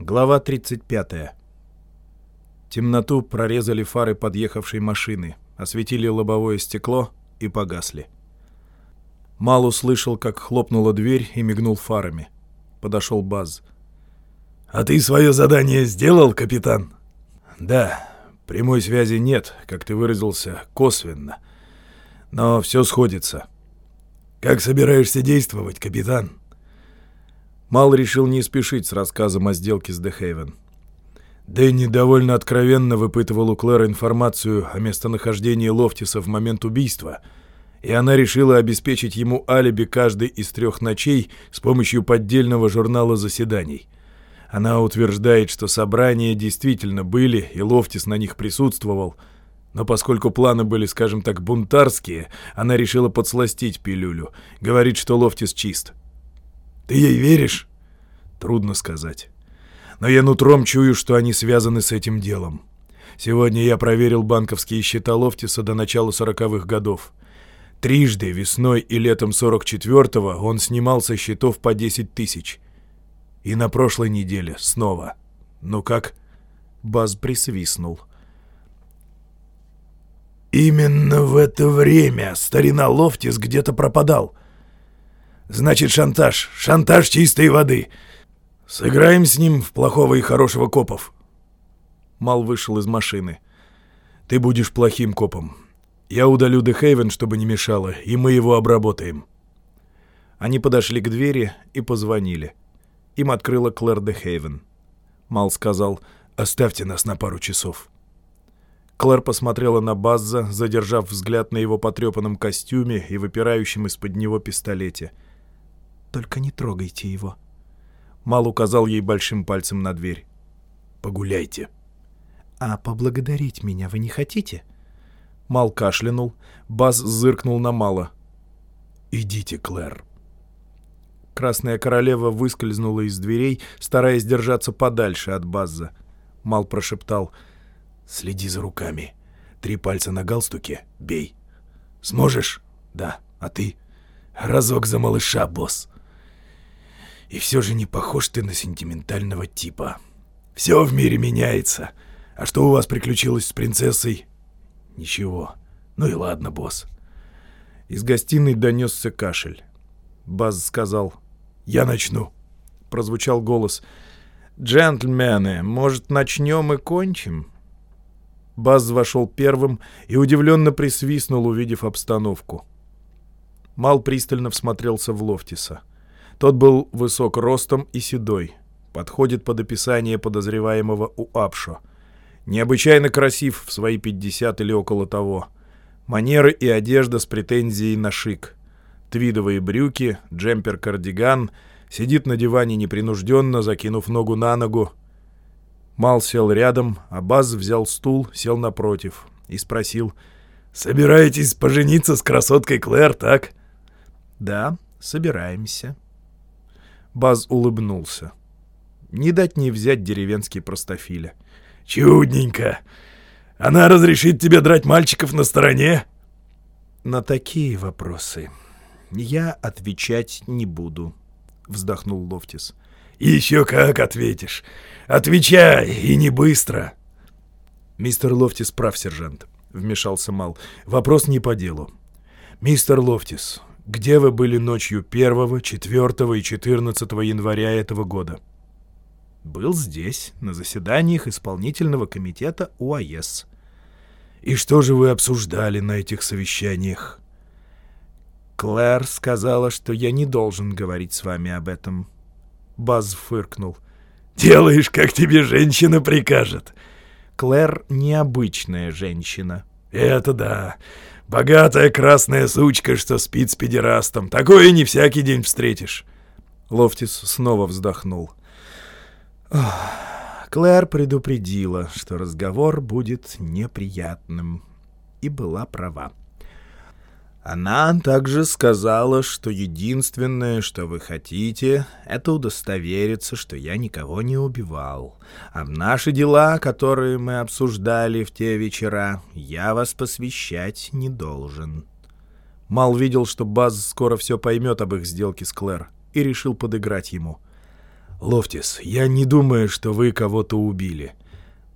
Глава 35. Темноту прорезали фары подъехавшей машины, осветили лобовое стекло и погасли. Мал услышал, как хлопнула дверь и мигнул фарами. Подошел Баз. «А ты свое задание сделал, капитан?» «Да, прямой связи нет, как ты выразился, косвенно. Но все сходится». «Как собираешься действовать, капитан?» Мал решил не спешить с рассказом о сделке с Дехейвен. Дэнни довольно откровенно выпытывал у Клэр информацию о местонахождении Лофтиса в момент убийства, и она решила обеспечить ему алиби каждой из трех ночей с помощью поддельного журнала заседаний. Она утверждает, что собрания действительно были, и Лофтис на них присутствовал, но поскольку планы были, скажем так, бунтарские, она решила подсластить пилюлю, говорит, что Лофтис чист. Ты ей веришь? Трудно сказать. Но я нутром чую, что они связаны с этим делом. Сегодня я проверил банковские счета Лофтиса до начала сороковых годов. Трижды, весной и летом 44-го, он снимал со счетов по 10 тысяч. И на прошлой неделе снова. Ну как? Баз присвистнул. Именно в это время старина Лофтис где-то пропадал. Значит, шантаж. Шантаж чистой воды. Сыграем с ним в плохого и хорошего копов. Мал вышел из машины. Ты будешь плохим копом. Я удалю Дехейвен, чтобы не мешало, и мы его обработаем. Они подошли к двери и позвонили. Им открыла Клэр Дехейвен. Мал сказал, оставьте нас на пару часов. Клэр посмотрела на Базза, задержав взгляд на его потрепанном костюме и выпирающем из-под него пистолете — только не трогайте его». Мал указал ей большим пальцем на дверь. «Погуляйте». «А поблагодарить меня вы не хотите?» Мал кашлянул. Баз зыркнул на Мала. «Идите, Клэр». Красная королева выскользнула из дверей, стараясь держаться подальше от Базза. Мал прошептал. «Следи за руками. Три пальца на галстуке. Бей. Сможешь? Да. А ты? Разок за малыша, босс». И все же не похож ты на сентиментального типа. Все в мире меняется. А что у вас приключилось с принцессой? Ничего. Ну и ладно, босс. Из гостиной донесся кашель. Баз сказал «Я начну». Прозвучал голос «Джентльмены, может, начнем и кончим?» Баз вошел первым и удивленно присвистнул, увидев обстановку. Мал пристально всмотрелся в Лофтиса. Тот был высок ростом и седой. Подходит под описание подозреваемого у Апшо. Необычайно красив в свои 50 или около того. Манеры и одежда с претензией на шик. Твидовые брюки, джемпер-кардиган. Сидит на диване непринужденно, закинув ногу на ногу. Мал сел рядом, а Баз взял стул, сел напротив и спросил. «Собираетесь пожениться с красоткой Клэр, так?» «Да, собираемся», Баз улыбнулся. Не дать не взять деревенский простофиля. «Чудненько! Она разрешит тебе драть мальчиков на стороне?» «На такие вопросы я отвечать не буду», — вздохнул Лофтис. «Еще как ответишь! Отвечай, и не быстро!» «Мистер Лофтис прав, сержант», — вмешался Мал. «Вопрос не по делу. Мистер Лофтис, где вы были ночью 1, 4 и 14 января этого года? Был здесь, на заседаниях исполнительного комитета УАЭС. И что же вы обсуждали на этих совещаниях? Клэр сказала, что я не должен говорить с вами об этом. Баз фыркнул. «Делаешь, как тебе женщина прикажет». Клэр необычная женщина. «Это да. Богатая красная сучка, что спит с педерастом. Такое не всякий день встретишь. Лофтис снова вздохнул. Клэр предупредила, что разговор будет неприятным. И была права. Она также сказала, что единственное, что вы хотите, это удостовериться, что я никого не убивал. А в наши дела, которые мы обсуждали в те вечера, я вас посвящать не должен. Мал видел, что Баз скоро все поймет об их сделке с Клэр, и решил подыграть ему. Лофтис, я не думаю, что вы кого-то убили.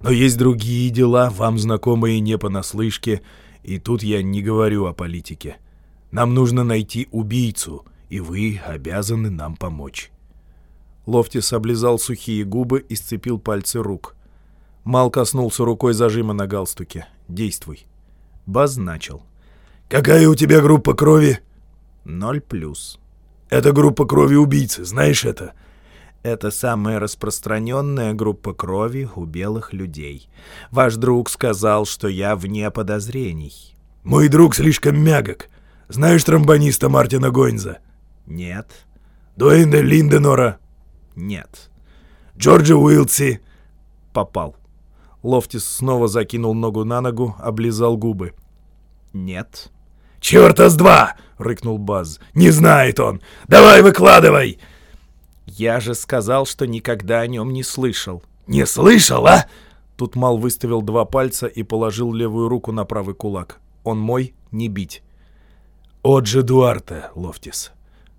Но есть другие дела, вам знакомые не понаслышке, и тут я не говорю о политике. Нам нужно найти убийцу, и вы обязаны нам помочь». Лофтис облизал сухие губы и сцепил пальцы рук. Мал коснулся рукой зажима на галстуке. «Действуй». Баз начал. «Какая у тебя группа крови?» «Ноль плюс». «Это группа крови убийцы, знаешь это?» Это самая распространенная группа крови у белых людей. Ваш друг сказал, что я вне подозрений. Мой друг слишком мягок. Знаешь тромбониста Мартина Гойнза? Нет. Дуэйна Линденора? Нет. Джорджа Уилси? Попал. Лофтис снова закинул ногу на ногу, облизал губы. Нет. «Чёрта с два!» — рыкнул Баз. «Не знает он! Давай выкладывай!» «Я же сказал, что никогда о нем не слышал». «Не слышал, а?» Тут Мал выставил два пальца и положил левую руку на правый кулак. «Он мой, не бить». «Отже Дуарте, Лофтис.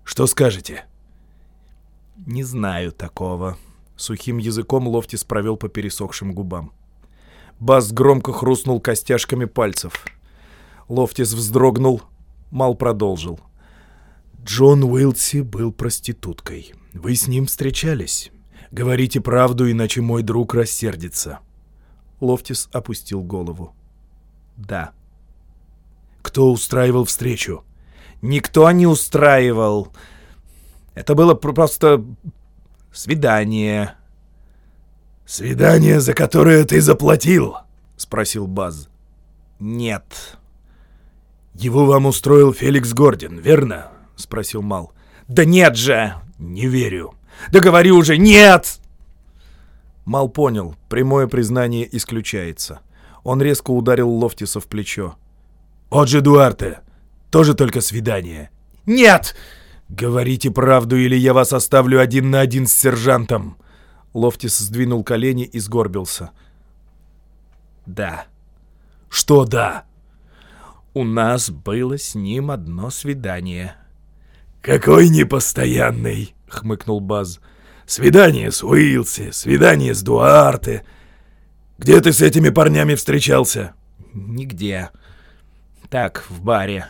Что скажете?» «Не знаю такого». Сухим языком Лофтис провел по пересохшим губам. Бас громко хрустнул костяшками пальцев. Лофтис вздрогнул. Мал продолжил. «Джон Уилси был проституткой. Вы с ним встречались. Говорите правду, иначе мой друг рассердится». Лофтис опустил голову. «Да». «Кто устраивал встречу?» «Никто не устраивал. Это было просто свидание». «Свидание, за которое ты заплатил?» — спросил Баз. «Нет». «Его вам устроил Феликс Гордин, верно?» — спросил Мал. «Да нет же!» «Не верю». «Да говори уже, нет!» Мал понял, прямое признание исключается. Он резко ударил Лофтиса в плечо. «Отже, Дуарте, тоже только свидание». «Нет!» «Говорите правду, или я вас оставлю один на один с сержантом!» Лофтис сдвинул колени и сгорбился. «Да». «Что «да»?» «У нас было с ним одно свидание». «Какой непостоянный!» — хмыкнул Баз. «Свидание с Уилси, свидание с Дуарте. Где ты с этими парнями встречался?» «Нигде. Так, в баре».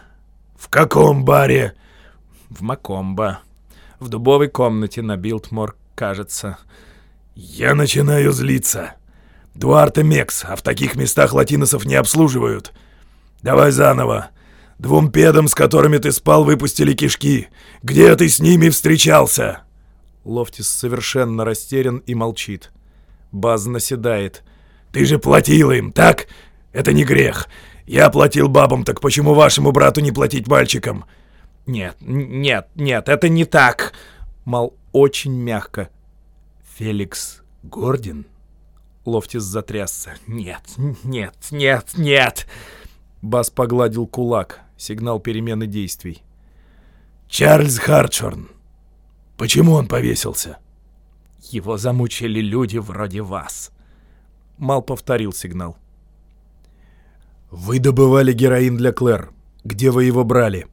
«В каком баре?» «В Макомбо. В дубовой комнате на Билтмор, кажется». «Я начинаю злиться. Дуарте Мекс, а в таких местах латиносов не обслуживают. Давай заново. Двум педам, с которыми ты спал, выпустили кишки. Где ты с ними встречался?» Лофтис совершенно растерян и молчит. Баз наседает. «Ты же платил им, так? Это не грех. Я платил бабам, так почему вашему брату не платить мальчикам?» «Нет, нет, нет, это не так!» Мал очень мягко. «Феликс Гордин?» Лофтис затрясся. «Нет, нет, нет, нет!» Бас погладил кулак. Сигнал перемены действий. «Чарльз Хартшорн. Почему он повесился?» «Его замучили люди вроде вас». Мал повторил сигнал. «Вы добывали героин для Клэр. Где вы его брали?»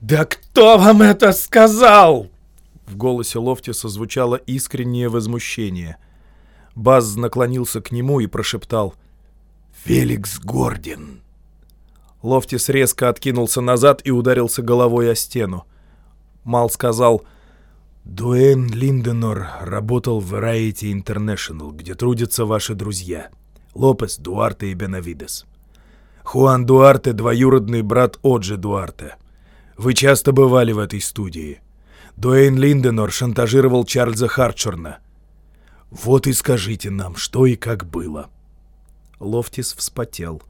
«Да кто вам это сказал?» В голосе Лофтиса звучало искреннее возмущение. Баз наклонился к нему и прошептал «Феликс Гордин». Лофтис резко откинулся назад и ударился головой о стену. Мал сказал «Дуэйн Линденор работал в Variety International, где трудятся ваши друзья. Лопес, Дуарте и Бенавидес. Хуан Дуарте — двоюродный брат Оджи Дуарте. Вы часто бывали в этой студии. Дуэйн Линденор шантажировал Чарльза Харчерна. Вот и скажите нам, что и как было». Лофтис вспотел.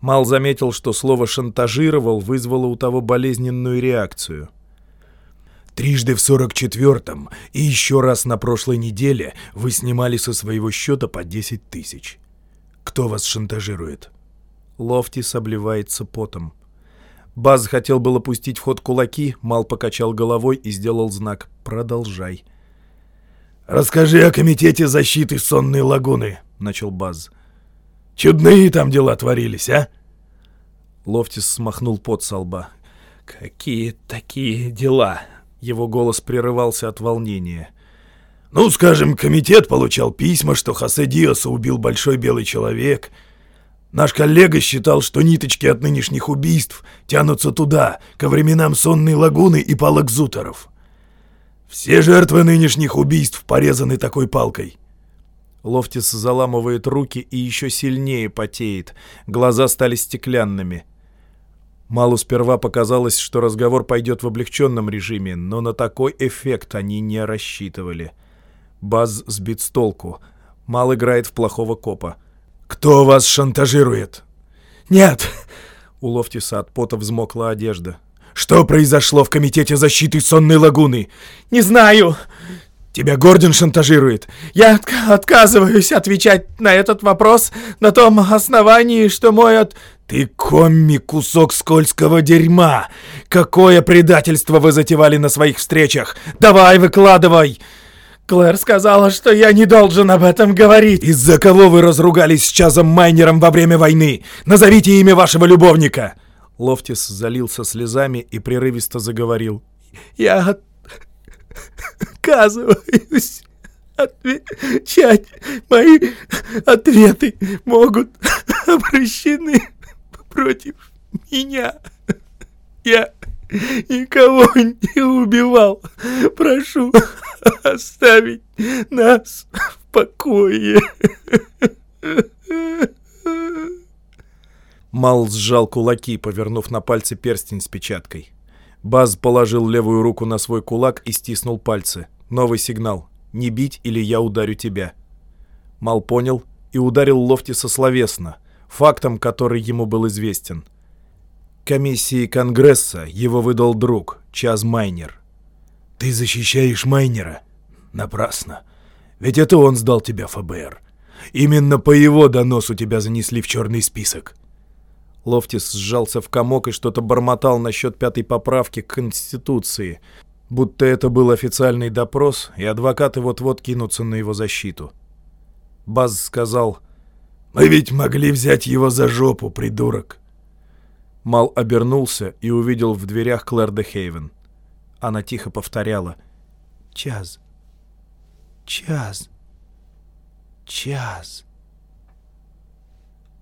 Мал заметил, что слово «шантажировал» вызвало у того болезненную реакцию. «Трижды в сорок четвертом и еще раз на прошлой неделе вы снимали со своего счета по десять тысяч. Кто вас шантажирует?» Лофтис обливается потом. Баз хотел было пустить в ход кулаки, Мал покачал головой и сделал знак «Продолжай». «Расскажи о комитете защиты сонной лагуны», — начал Баз. Чудные там дела творились, а?» Лофтис смахнул пот со лба. «Какие такие дела?» Его голос прерывался от волнения. Ну, скажем, комитет получал письма, что Хосе Диоса убил большой белый человек. Наш коллега считал, что ниточки от нынешних убийств тянутся туда, ко временам сонной лагуны и палок зутеров. Все жертвы нынешних убийств порезаны такой палкой. Лофтис заламывает руки и еще сильнее потеет. Глаза стали стеклянными. Малу сперва показалось, что разговор пойдет в облегченном режиме, но на такой эффект они не рассчитывали. Баз сбит с толку. Мал играет в плохого копа. «Кто вас шантажирует?» «Нет!» У Лофтиса от пота взмокла одежда. «Что произошло в Комитете защиты Сонной Лагуны?» «Не знаю!» Тебя Гордон шантажирует. Я от отказываюсь отвечать на этот вопрос на том основании, что мой от... Ты комми, кусок скользкого дерьма! Какое предательство вы затевали на своих встречах! Давай, выкладывай!» Клэр сказала, что я не должен об этом говорить. Из-за кого вы разругались с Чазом Майнером во время войны? Назовите имя вашего любовника!» Лофтис залился слезами и прерывисто заговорил. «Я отказываюсь отвечать. Мои ответы могут обращены против меня. Я никого не убивал. Прошу оставить нас в покое. Мал сжал кулаки, повернув на пальце перстень с печаткой. Баз положил левую руку на свой кулак и стиснул пальцы. Новый сигнал. «Не бить, или я ударю тебя». Мал понял и ударил Лофтиса словесно, фактом, который ему был известен. Комиссии Конгресса его выдал друг, Чаз Майнер. «Ты защищаешь Майнера?» «Напрасно. Ведь это он сдал тебя ФБР. Именно по его доносу тебя занесли в черный список». Лофтис сжался в комок и что-то бормотал насчет пятой поправки к Конституции, будто это был официальный допрос, и адвокаты вот-вот кинутся на его защиту. Баз сказал, «Мы ведь могли взять его за жопу, придурок!» Мал обернулся и увидел в дверях Клэр де Хейвен. Она тихо повторяла «Час, час, час».